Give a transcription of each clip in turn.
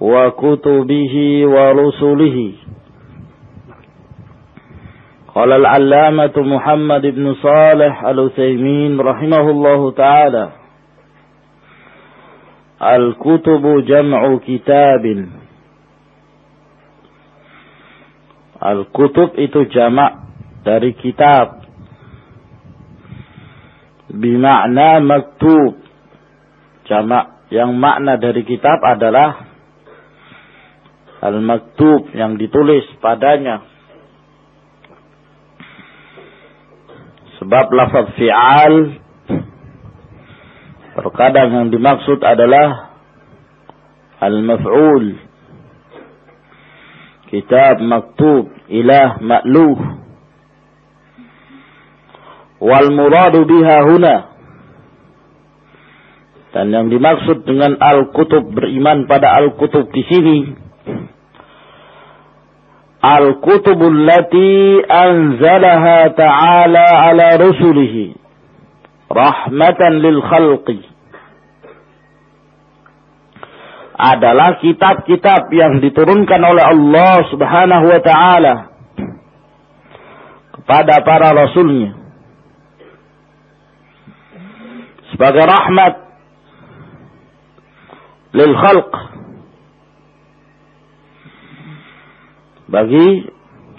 وكتبه ورسله قال العلامة محمد بن صالح الأثيمين رحمه الله تعالى الكتب جمع كتاب Al-kutub itu jamak dari kitab. Bimakna maktub. Jamak yang makna dari kitab adalah al-maktub yang ditulis padanya. Sebab lafaz fi'al terkadang yang dimaksud adalah al-maf'ul. Kitab maktub, ilah ma'luh. Wal muradu biha huna. Dan yang dimaksud dengan al-kutub beriman pada al-kutub di sini الكتب التي أنزلها تعالى على رسله رحمة للخلق adalah kitab-kitab yang diturunkan oleh Allah Subhanahu wa taala kepada para rasulnya sebagai rahmat lil khalq Bagi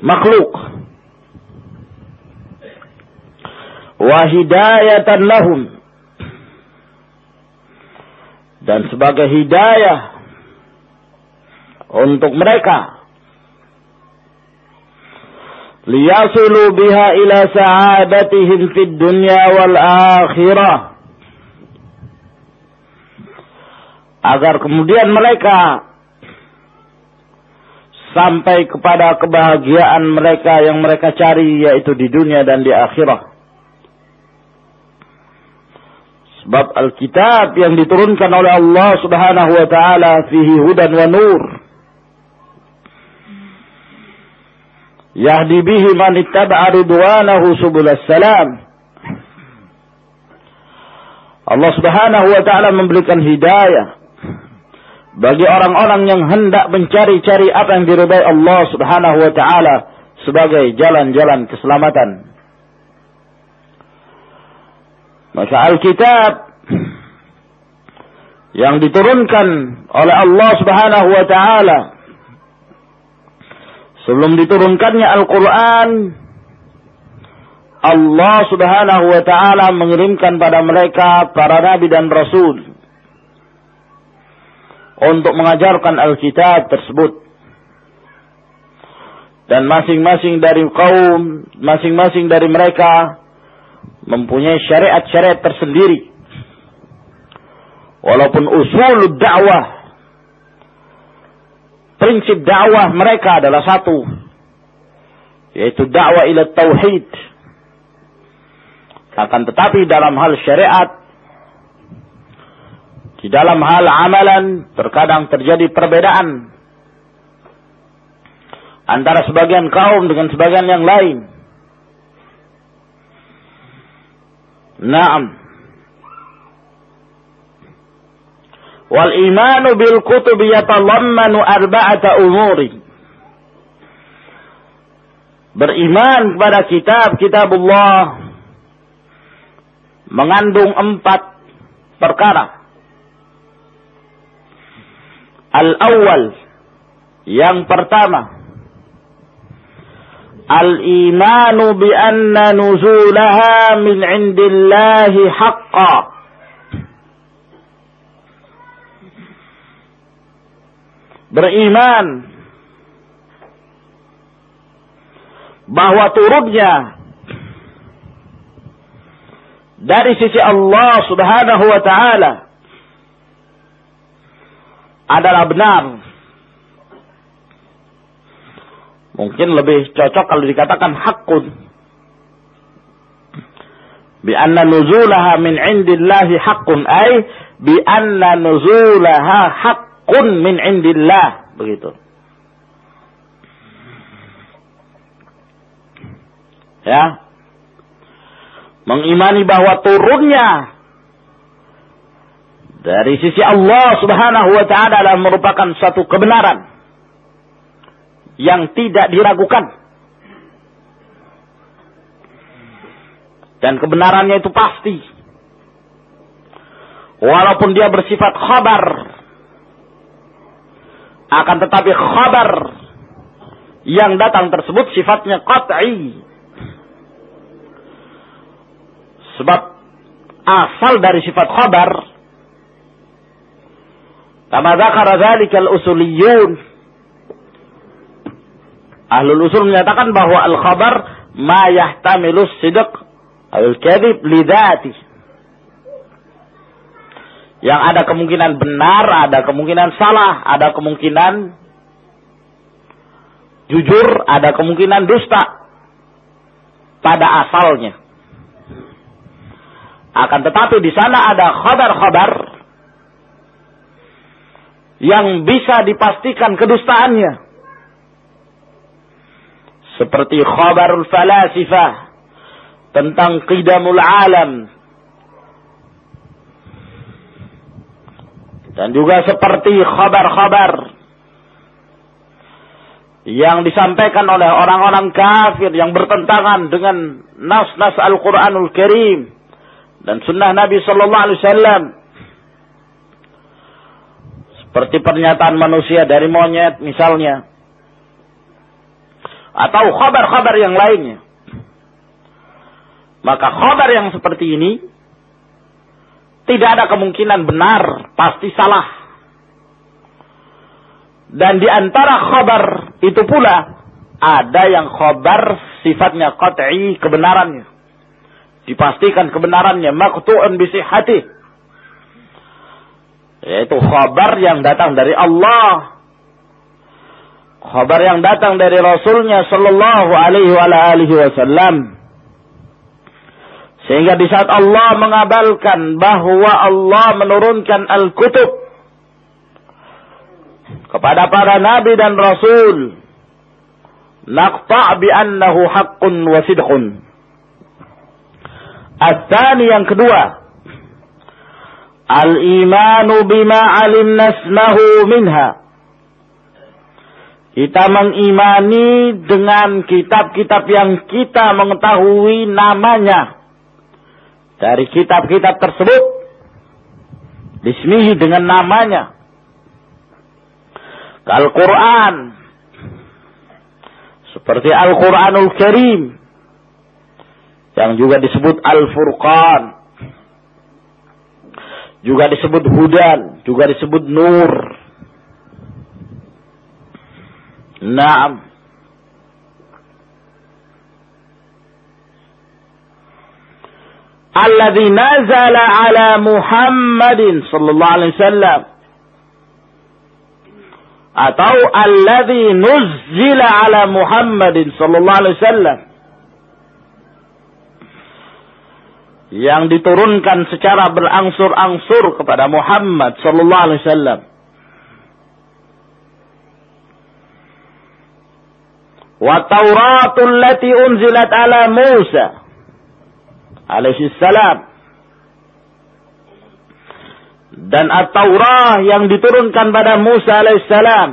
makhluk. Wahidayatan lahum. Dan sebagai hidayah untuk mereka. Liyasulu biha ila sa'adatihim fid dunya wal akhirah. Agar kemudian mereka sampai kepada kebahagiaan mereka yang mereka cari yaitu di dunia dan di akhirat. Sebab Alkitab yang diturunkan oleh Allah Subhanahu wa taala fihi hudan wa nur. Yahdi bihi man ittaba'a ridwanahu subulas salam. Allah Subhanahu wa taala memberikan hidayah bagi orang-orang yang hendak mencari-cari apa yang diridai Allah Subhanahu wa taala sebagai jalan-jalan keselamatan. Maka Alkitab yang diturunkan oleh Allah Subhanahu wa taala sebelum diturunkannya Al-Qur'an Allah Subhanahu wa taala mengirimkan pada mereka para nabi dan rasul untuk mengajarkan Alkitab tersebut. Dan masing-masing dari kaum, masing-masing dari mereka mempunyai syariat-syariat tersendiri. Walaupun usul dakwah, prinsip dakwah mereka adalah satu, yaitu dakwah ila tauhid. Akan tetapi dalam hal syariat di dalam hal amalan terkadang terjadi perbedaan antara sebagian kaum dengan sebagian yang lain. Naam. Wal imanu bil kutub yatalammanu arba'ata umuri. Beriman kepada kitab kitab Allah mengandung empat perkara. Al-awwal yang pertama. Al-imanu bi anna nuzulaha min indillahi haqqa. Beriman. Bahwa turunnya dari sisi Allah Subhanahu wa taala adalah benar. Mungkin lebih cocok kalau dikatakan hakun. Bi anna nuzulaha min indillahi haqqun ay bi anna nuzulaha haqqun min indillah begitu. Ya. Mengimani bahwa turunnya dari sisi Allah Subhanahu wa taala adalah merupakan suatu kebenaran yang tidak diragukan. Dan kebenarannya itu pasti. Walaupun dia bersifat khabar. Akan tetapi khabar yang datang tersebut sifatnya qat'i. Sebab asal dari sifat khabar Kama dzakara dzalika al-usuliyun. Ahlul usul menyatakan bahwa al-khabar ma yahtamilu sidq al-kadhib lidati. Yang ada kemungkinan benar, ada kemungkinan salah, ada kemungkinan jujur, ada kemungkinan dusta pada asalnya. Akan tetapi di sana ada khabar-khabar yang bisa dipastikan kedustaannya. Seperti khabarul falasifah tentang qidamul alam. Dan juga seperti khabar-khabar yang disampaikan oleh orang-orang kafir yang bertentangan dengan nas-nas Al-Quranul Karim dan sunnah Nabi Sallallahu Alaihi Wasallam seperti pernyataan manusia dari monyet misalnya. Atau khabar-khabar yang lainnya. Maka khabar yang seperti ini tidak ada kemungkinan benar, pasti salah. Dan di antara khabar itu pula ada yang khabar sifatnya qat'i kebenarannya. Dipastikan kebenarannya maqtu'un bisihhatih yaitu khabar yang datang dari Allah. Khabar yang datang dari Rasulnya Sallallahu Alaihi Wasallam. Sehingga di saat Allah mengabalkan bahwa Allah menurunkan Al-Kutub kepada para nabi dan rasul, naqta' bi annahu haqqun wa sidqun. yang kedua, Al-imanu bima alimna ismahu minha. Kita mengimani dengan kitab-kitab yang kita mengetahui namanya. Dari kitab-kitab tersebut. Dismihi dengan namanya. Al-Quran. Seperti Al-Quranul Karim. Yang juga disebut Al-Furqan juga disebut hudan, juga disebut nur. Naam. Alladhi nazala ala Muhammadin sallallahu alaihi wasallam atau alladhi nuzzila ala Muhammadin sallallahu alaihi wasallam yang diturunkan secara berangsur-angsur kepada Muhammad sallallahu alaihi wasallam. Wa Tauratul lati unzilat ala Musa alaihi salam. Dan At-Taurah yang diturunkan pada Musa alaihi salam.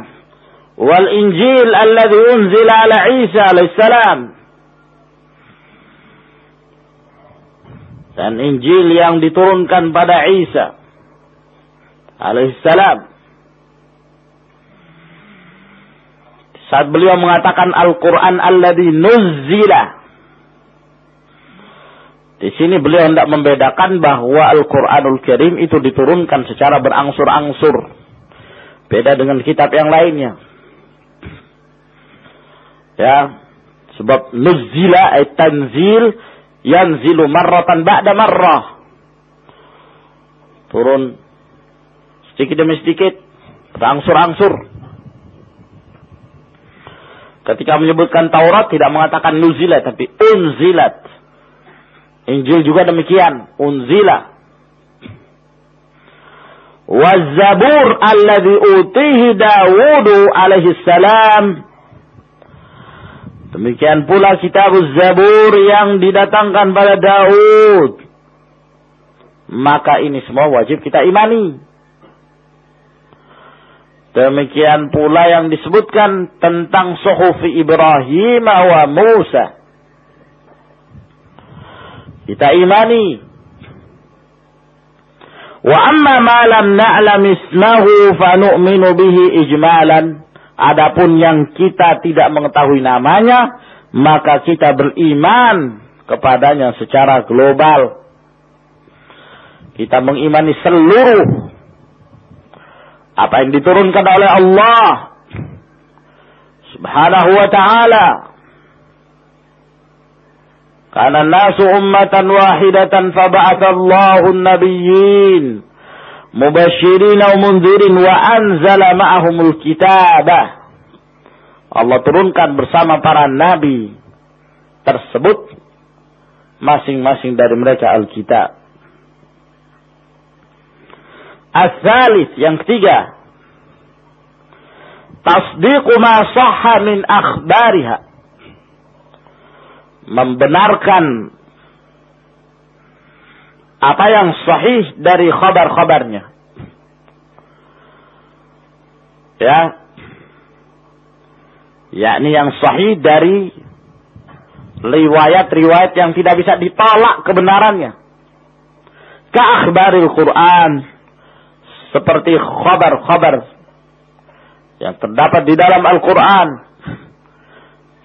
Wal Injil alladhi unzila ala Isa alaihi salam dan Injil yang diturunkan pada Isa alaihissalam saat beliau mengatakan Al-Quran alladhi nuzzila. Di sini beliau hendak membedakan bahwa Al-Quranul Karim itu diturunkan secara berangsur-angsur. Beda dengan kitab yang lainnya. Ya, sebab nuzzila ay tanzil yanzilu marratan ba'da marrah. Turun sedikit demi sedikit, berangsur-angsur. Ketika menyebutkan Taurat tidak mengatakan nuzilat tapi unzilat. Injil juga demikian, unzila. Wazabur alladhi utihi Dawudu alaihi salam. Demikian pula kitab Zabur yang didatangkan pada Daud. Maka ini semua wajib kita imani. Demikian pula yang disebutkan tentang suhufi Ibrahim wa Musa. Kita imani. Wa amma ma lam na'lam ismahu fa nu'minu bihi ijmalan. Adapun yang kita tidak mengetahui namanya, maka kita beriman kepadanya secara global. Kita mengimani seluruh apa yang diturunkan oleh Allah Subhanahu wa taala karena nasu ummatan wahidatan faba'athallahu an-nabiyyin mubasyirin wa mundzirin wa anzala ma'ahumul kitabah. Allah turunkan bersama para nabi tersebut masing-masing dari mereka Alkitab. Asalis yang ketiga. Tasdiqu ma sahha min akhbariha membenarkan apa yang sahih dari khabar-khabarnya. Ya. Yakni yang sahih dari riwayat-riwayat yang tidak bisa ditolak kebenarannya. Ka'akhbaril Quran. Seperti khabar-khabar yang terdapat di dalam Al-Quran.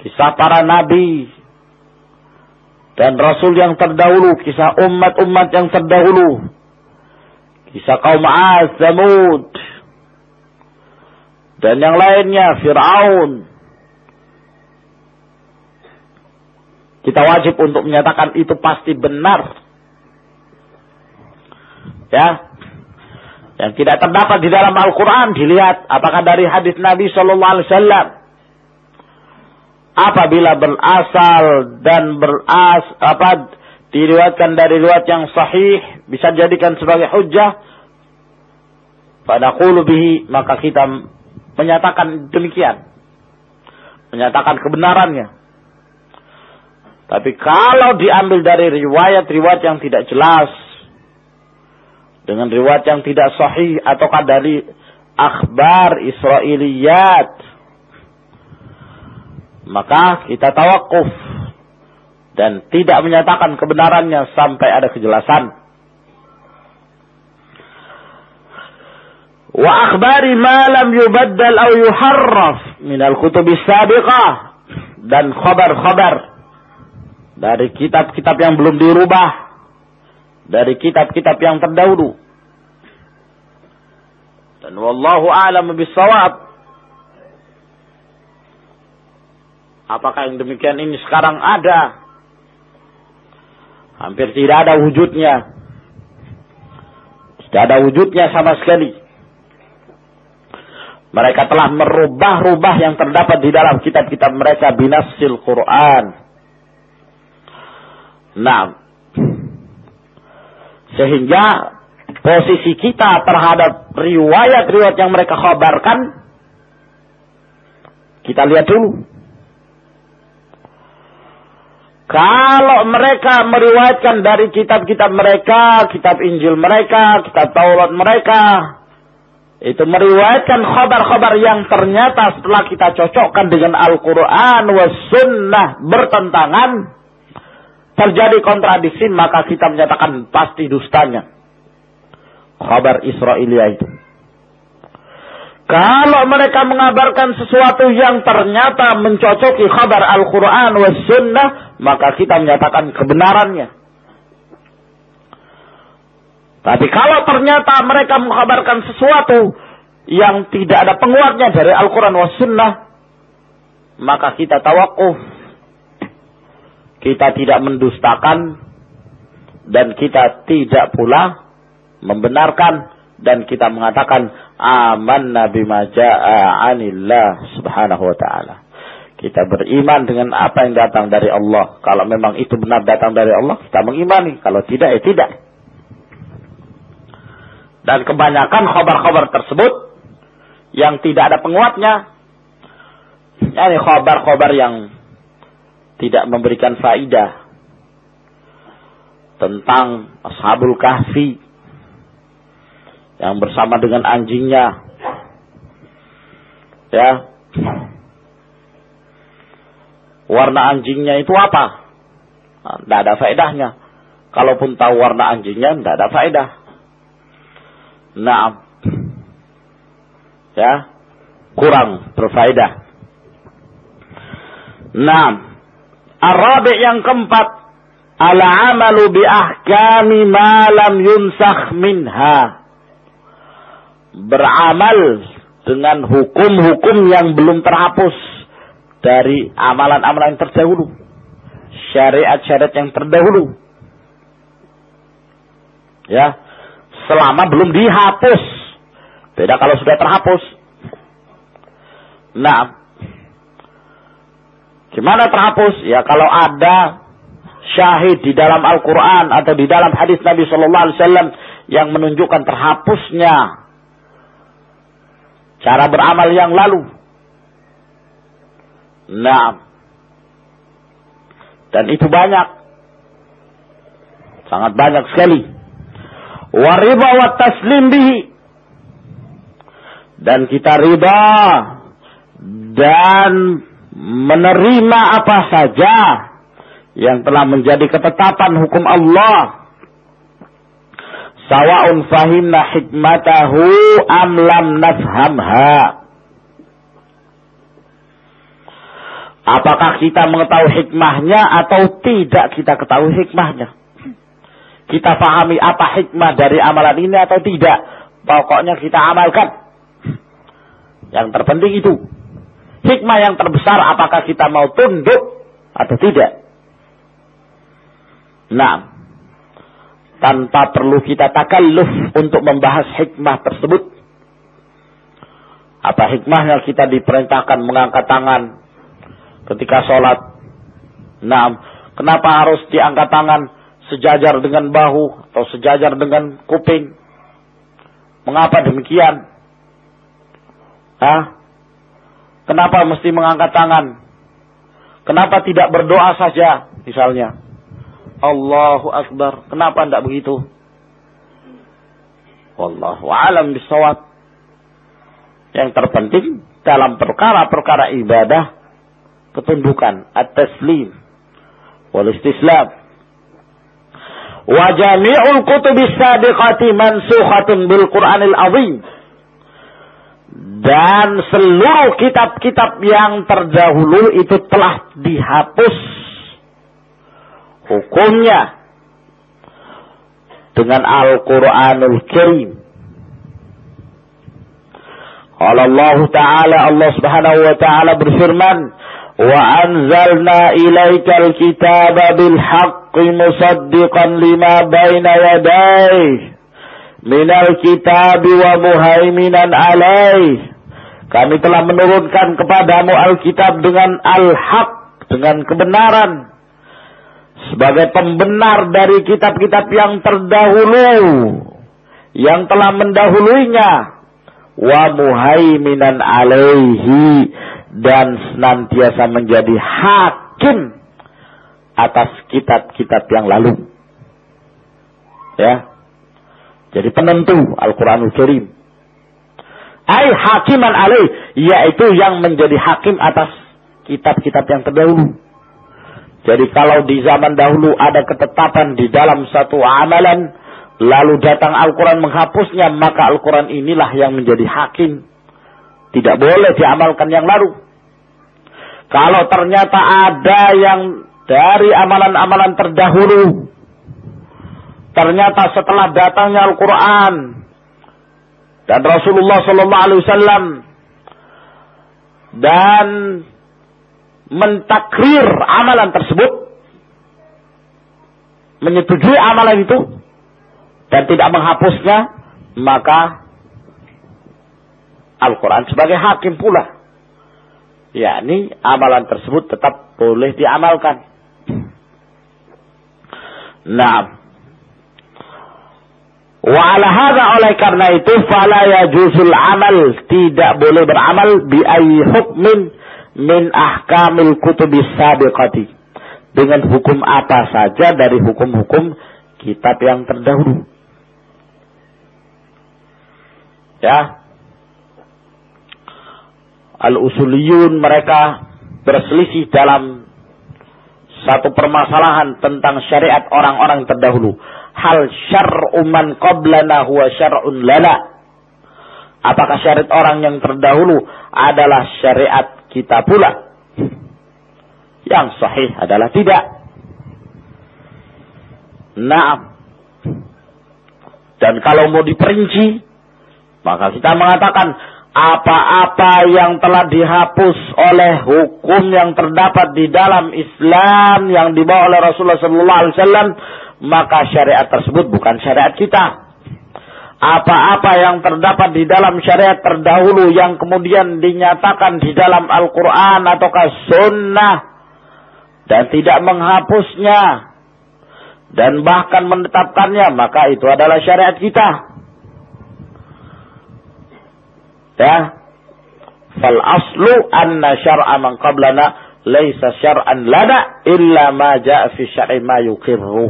Kisah para nabi, dan Rasul yang terdahulu, kisah umat-umat yang terdahulu, kisah kaum Ad, Samud, dan yang lainnya, Fir'aun. Kita wajib untuk menyatakan itu pasti benar. Ya. Yang tidak terdapat di dalam Al-Quran dilihat apakah dari hadis Nabi Shallallahu Alaihi Wasallam apabila berasal dan beras apa diriwayatkan dari riwayat yang sahih bisa jadikan sebagai hujjah pada bihi maka kita menyatakan demikian. Menyatakan kebenarannya. Tapi kalau diambil dari riwayat-riwayat yang tidak jelas dengan riwayat yang tidak sahih ataukah dari akhbar Israiliyat maka kita tawakuf dan tidak menyatakan kebenarannya sampai ada kejelasan. Wa akhbari ma lam yubaddal aw yuharraf min al-kutub sabiqah dan khabar-khabar dari kitab-kitab yang belum dirubah dari kitab-kitab yang terdahulu. Dan wallahu a'lam bisawab Apakah yang demikian ini sekarang ada? Hampir tidak ada wujudnya. Tidak ada wujudnya sama sekali. Mereka telah merubah-rubah yang terdapat di dalam kitab-kitab mereka binasil Quran. Nah, sehingga posisi kita terhadap riwayat-riwayat yang mereka khabarkan, kita lihat dulu kalau mereka meriwayatkan dari kitab-kitab mereka, kitab Injil mereka, kitab Taurat mereka, itu meriwayatkan khabar-khabar yang ternyata setelah kita cocokkan dengan Al-Quran wa sunnah bertentangan, terjadi kontradiksi, maka kita menyatakan pasti dustanya. Khabar Israelia itu. Kalau mereka mengabarkan sesuatu yang ternyata mencocoki kabar Al-Quran was sunnah, maka kita menyatakan kebenarannya. Tapi kalau ternyata mereka mengabarkan sesuatu yang tidak ada penguatnya dari Al-Quran was sunnah, maka kita tawakuf. Kita tidak mendustakan dan kita tidak pula membenarkan dan kita mengatakan aman nabi maja'a anillah subhanahu wa ta'ala. Kita beriman dengan apa yang datang dari Allah. Kalau memang itu benar datang dari Allah, kita mengimani. Kalau tidak, ya tidak. Dan kebanyakan khabar-khabar tersebut yang tidak ada penguatnya, ini khabar-khabar yang tidak memberikan faidah tentang ashabul kahfi yang bersama dengan anjingnya. Ya. Warna anjingnya itu apa? Tidak nah, ada faedahnya. Kalaupun tahu warna anjingnya, tidak ada faedah. Nah, ya, kurang berfaedah. Nah, Arabi yang keempat, ala amalu bi ahkami ma lam yunsakh minha beramal dengan hukum-hukum yang belum terhapus dari amalan-amalan yang terdahulu. Syariat-syariat yang terdahulu. Ya, selama belum dihapus. Beda kalau sudah terhapus. Nah, gimana terhapus? Ya kalau ada syahid di dalam Al-Quran atau di dalam hadis Nabi Shallallahu Alaihi Wasallam yang menunjukkan terhapusnya cara beramal yang lalu. Nah, dan itu banyak, sangat banyak sekali. Wariba wa taslim bihi. Dan kita riba dan menerima apa saja yang telah menjadi ketetapan hukum Allah Sawa'un fahimna hikmatahu am lam nafhamha. Apakah kita mengetahui hikmahnya atau tidak kita ketahui hikmahnya? Kita pahami apa hikmah dari amalan ini atau tidak? Pokoknya kita amalkan. Yang terpenting itu. Hikmah yang terbesar apakah kita mau tunduk atau tidak? Nah, tanpa perlu kita takalluf untuk membahas hikmah tersebut. Apa hikmahnya kita diperintahkan mengangkat tangan ketika sholat? Nah, kenapa harus diangkat tangan sejajar dengan bahu atau sejajar dengan kuping? Mengapa demikian? Hah? Kenapa mesti mengangkat tangan? Kenapa tidak berdoa saja misalnya? Allahu Akbar. Kenapa tidak begitu? Wallahu alam bisawab. Yang terpenting dalam perkara-perkara ibadah ketundukan at-taslim wal istislam. Wa jami'ul kutubis sabiqati mansukhatun bil Qur'anil azim. Dan seluruh kitab-kitab yang terdahulu itu telah dihapus hukumnya dengan Al-Quranul Karim. Allah Ta'ala Allah Subhanahu wa taala berfirman, "Wa anzalna ilaikal kitaba bil haqqi musaddiqan lima baina yadayhi minal kitabi wa muhaiminan alaih." Kami telah menurunkan kepadamu Alkitab dengan al-haq, dengan kebenaran. Sebagai pembenar dari kitab-kitab yang terdahulu yang telah mendahuluinya wa muhaiminan alaihi dan senantiasa menjadi hakim atas kitab-kitab yang lalu. Ya. Jadi penentu Al-Qur'anul Karim. Ai hakiman alaih yaitu yang menjadi hakim atas kitab-kitab yang terdahulu. Jadi kalau di zaman dahulu ada ketetapan di dalam satu amalan, lalu datang Al-Quran menghapusnya, maka Al-Quran inilah yang menjadi hakim Tidak boleh diamalkan yang lalu. Kalau ternyata ada yang dari amalan-amalan terdahulu, ternyata setelah datangnya Al-Quran dan Rasulullah Sallallahu Alaihi Wasallam dan mentakrir amalan tersebut, menyetujui amalan itu dan tidak menghapusnya, maka Al-Quran sebagai hakim pula. Yakni amalan tersebut tetap boleh diamalkan. Nah, wa ala hadha oleh karena itu fala yajuzul amal tidak boleh beramal bi ayyi hukmin min ahkamil kutubis sabiqati dengan hukum apa saja dari hukum-hukum kitab yang terdahulu. Ya. Al-usuliyun mereka berselisih dalam satu permasalahan tentang syariat orang-orang terdahulu. Hal syar'u man qablana huwa syar'un lana. Apakah syariat orang yang terdahulu adalah syariat kita pula? Yang sahih adalah tidak. Nah, dan kalau mau diperinci, maka kita mengatakan apa-apa yang telah dihapus oleh hukum yang terdapat di dalam Islam yang dibawa oleh Rasulullah Wasallam, maka syariat tersebut bukan syariat kita. Apa-apa yang terdapat di dalam syariat terdahulu yang kemudian dinyatakan di dalam Al-Quran ataukah Sunnah dan tidak menghapusnya dan bahkan menetapkannya maka itu adalah syariat kita ya. Fal aslu anna syar'a man qablana laisa syar'an lana illa ma ja'a fi syar'i ma yuqirru.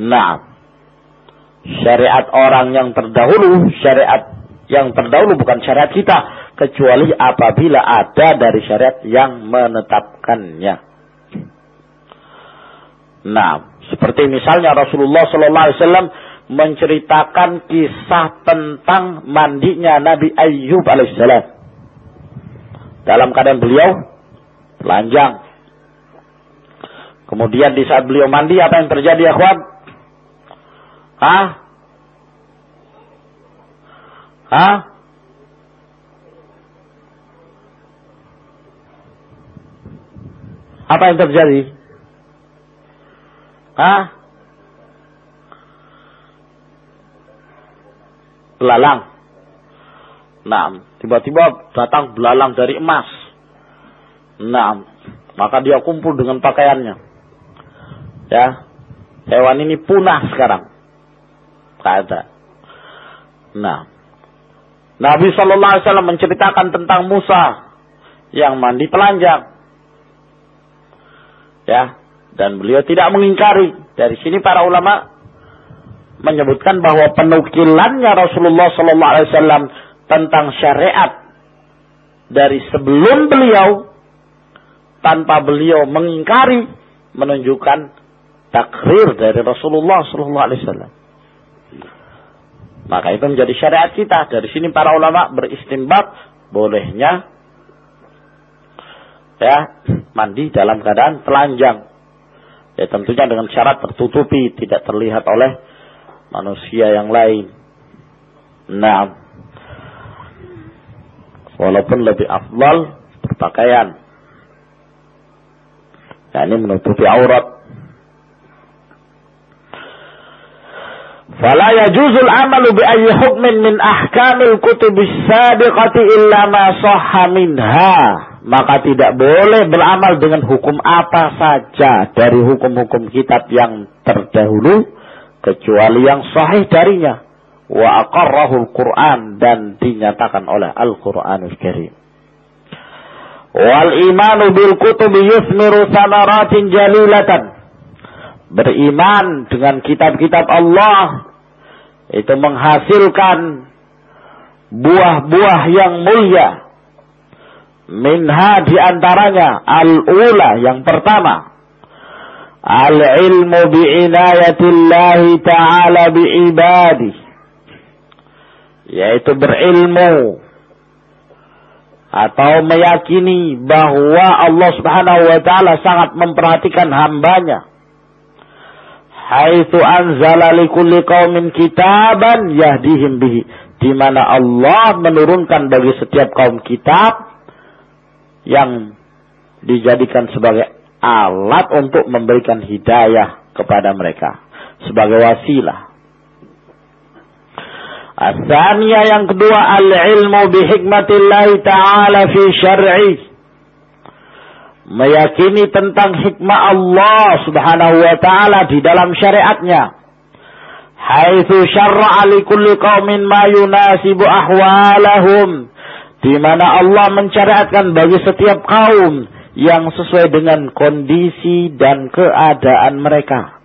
Nah syariat orang yang terdahulu syariat yang terdahulu bukan syariat kita kecuali apabila ada dari syariat yang menetapkannya. Nah, seperti misalnya Rasulullah Sallallahu Alaihi Wasallam menceritakan kisah tentang mandinya Nabi Ayyub alaihissalam. Dalam keadaan beliau telanjang. Kemudian di saat beliau mandi apa yang terjadi ya kawan? Hah? Hah? Apa yang terjadi? Hah? Belalang. Nah, tiba-tiba datang belalang dari emas. Nah, maka dia kumpul dengan pakaiannya. Ya, hewan ini punah sekarang. Kata. Nah, Nabi Shallallahu Alaihi Wasallam menceritakan tentang Musa yang mandi telanjang. Ya, dan beliau tidak mengingkari. Dari sini para ulama menyebutkan bahwa penukilannya Rasulullah Shallallahu Alaihi Wasallam tentang syariat dari sebelum beliau tanpa beliau mengingkari menunjukkan takrir dari Rasulullah Shallallahu Alaihi Wasallam. Maka itu menjadi syariat kita. Dari sini para ulama beristimbat bolehnya ya mandi dalam keadaan telanjang. Ya tentunya dengan syarat tertutupi, tidak terlihat oleh manusia yang lain. Nah, walaupun lebih afdal berpakaian. Ya, ini menutupi aurat yajuzul amalu bi ayyi hukmin min ahkamil kutubis sabiqati illa ma sahha minha. Maka tidak boleh beramal dengan hukum apa saja dari hukum-hukum kitab yang terdahulu kecuali yang sahih darinya. Wa aqarrahu al-Qur'an dan dinyatakan oleh Al-Qur'anul Karim. Wal imanu bil kutubi yusmiru samaratin jalilatan. Beriman dengan kitab-kitab Allah itu menghasilkan buah-buah yang mulia. Minha di antaranya al-ula yang pertama. Al-ilmu bi'inayatillahi ta'ala bi'ibadi. Yaitu berilmu atau meyakini bahwa Allah Subhanahu wa taala sangat memperhatikan hambanya. Haitsu anzala likulli qaumin kitaban yahdihim bihi, di mana Allah menurunkan bagi setiap kaum kitab yang dijadikan sebagai alat untuk memberikan hidayah kepada mereka sebagai wasilah. Asania yang kedua al-ilmu bihikmatillahi ta'ala fi syar'i. Meyakini tentang hikmah Allah subhanahu wa ta'ala di dalam syariatnya. Haithu syarra'a li kulli qawmin ma yunasibu ahwalahum. Di mana Allah mensyariatkan bagi setiap kaum yang sesuai dengan kondisi dan keadaan mereka.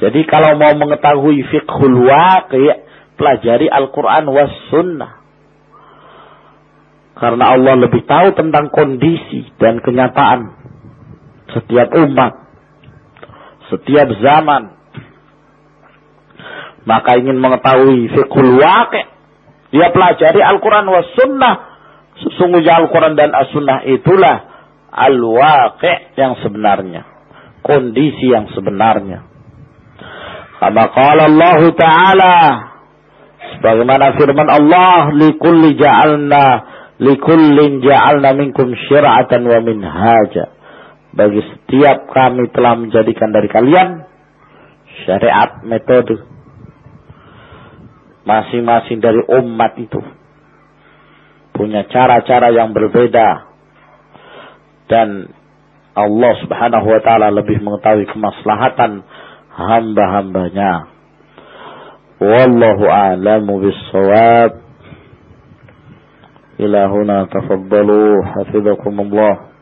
Jadi kalau mau mengetahui fiqhul waqi' pelajari Al-Quran was sunnah. Karena Allah lebih tahu tentang kondisi dan kenyataan setiap umat, setiap zaman. Maka ingin mengetahui fiqhul waqi' dia pelajari Al-Quran was sunnah. Sesungguhnya Al-Quran dan As-Sunnah itulah al-waqi' yang sebenarnya. Kondisi yang sebenarnya. Kama qala Allah Ta'ala sebagaimana firman Allah likulli ja'alna likullin ja'alna minkum syir'atan wa minhaja bagi setiap kami telah menjadikan dari kalian syariat metode masing-masing dari umat itu punya cara-cara yang berbeda dan Allah Subhanahu wa taala lebih mengetahui kemaslahatan hamba-hambanya. Wallahu a'lamu bis-shawab. Ila huna tafaddalu hafizakumullah.